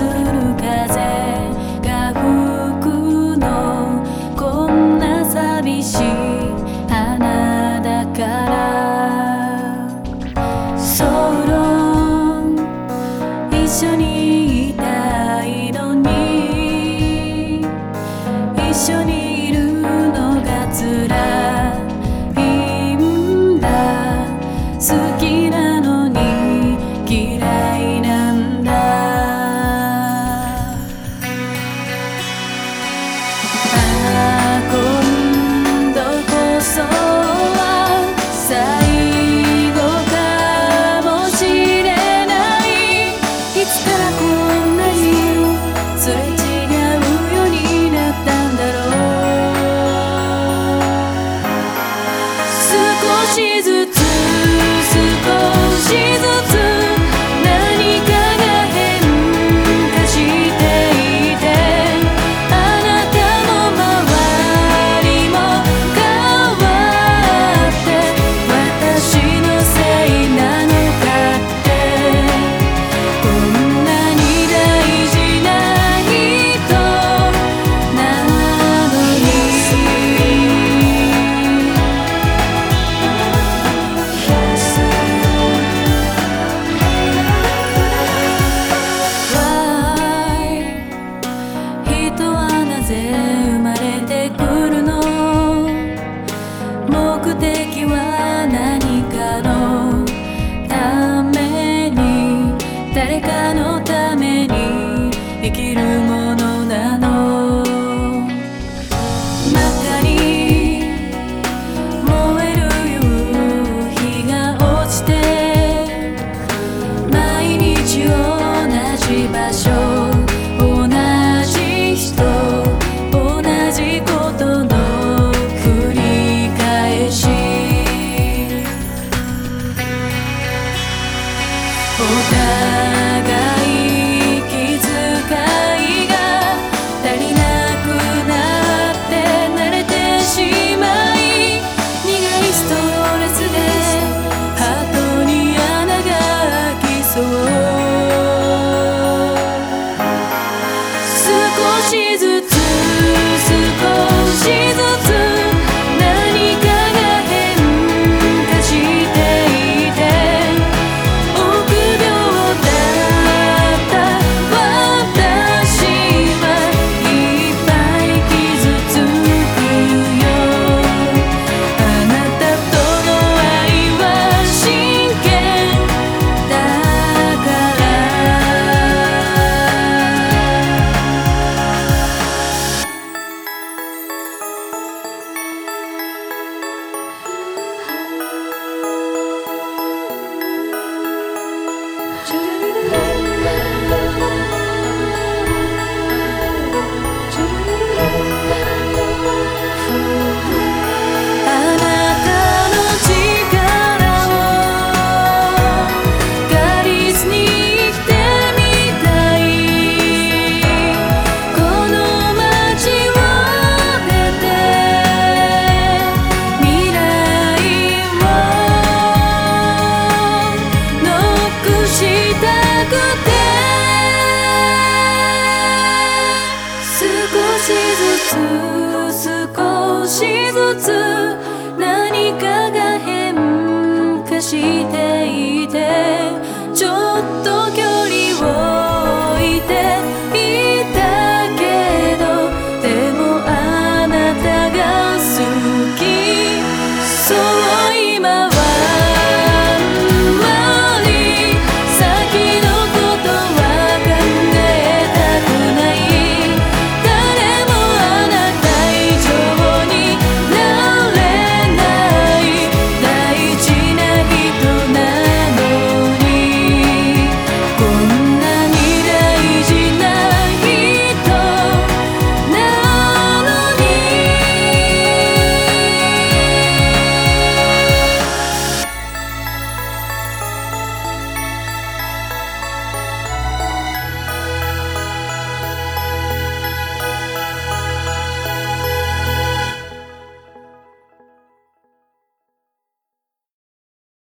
風が吹くの。こんな寂しい。花だから。ソロ一緒にいるのが辛い的は何かのために誰かのために生きるものなの。中に燃える夕日が落ちて毎日同じ場所ず少しずつ何かが変化している。